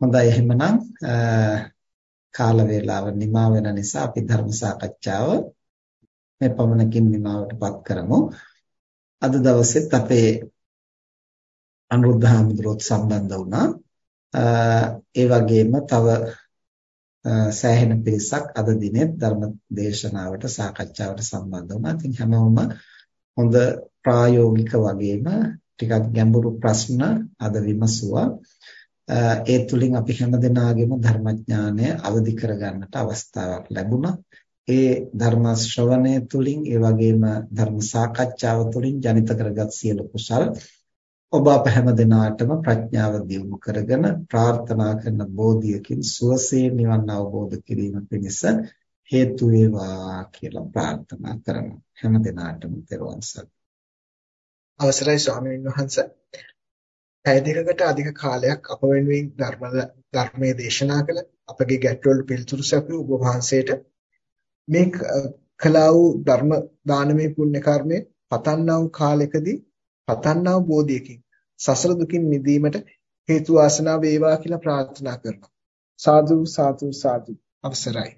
හොඳයි එහෙමනම් කාල වේලාව නිමා වෙන නිසා අපි ධර්ම සාකච්ඡාව මේ පමණකින් නිමාවටපත් කරමු. අද දවසෙත් අපේ අනුරුද්ධ හාමුදුරුවෝත් සම්බන්ධ වුණා. ඒ වගේම තව සෑහෙන පිරිසක් අද දිනේ ධර්ම දේශනාවට සාකච්ඡාවට සම්බන්ධ වුණා. ඉතින් හැමෝම හොඳ ප්‍රායෝගික වගේම ටිකක් ගැඹුරු ප්‍රශ්න අද විමසුවා. ඒ තුලින් අපි හැමදෙනාගේම ධර්මඥානය අවදි කරගන්නට අවස්ථාවක් ලැබුණා. ඒ ධර්ම ශ්‍රවණය තුලින් ඒ වගේම ධර්ම සාකච්ඡාව තුලින් ජනිත කරගත් සියලු කුසල් ඔබ අප හැමදෙනාටම ප්‍රඥාව දියුණු කරගෙන ප්‍රාර්ථනා කරන බෝධියකින් සුවසේ නිවන් අවබෝධ කිරීම පිණිස හේතු වේවා කියලා ප්‍රාර්ථනා කරනවා හැමදෙනාටම තෙරුවන් සරණයි. අවසරයි ස්වාමීන් වහන්සේ. පැය දෙකකට අධික කාලයක් අප වෙනුවෙන් ධර්ම ධර්මයේ දේශනා කළ අපගේ ගැටවල පිළිතුරු සැපයූ ඔබ වහන්සේට. මේ කළා වූ ධර්ම දානමය පුණ්‍ය කර්මය පතන්නා වූ කාලෙකදී පතන්නා වූ බෝධියකින් සසර දුකින් මිදීමට හේතු වාසනා වේවා කියලා ප්‍රාර්ථනා කරනවා. සාදු සාදු සාදු. අවසරයි.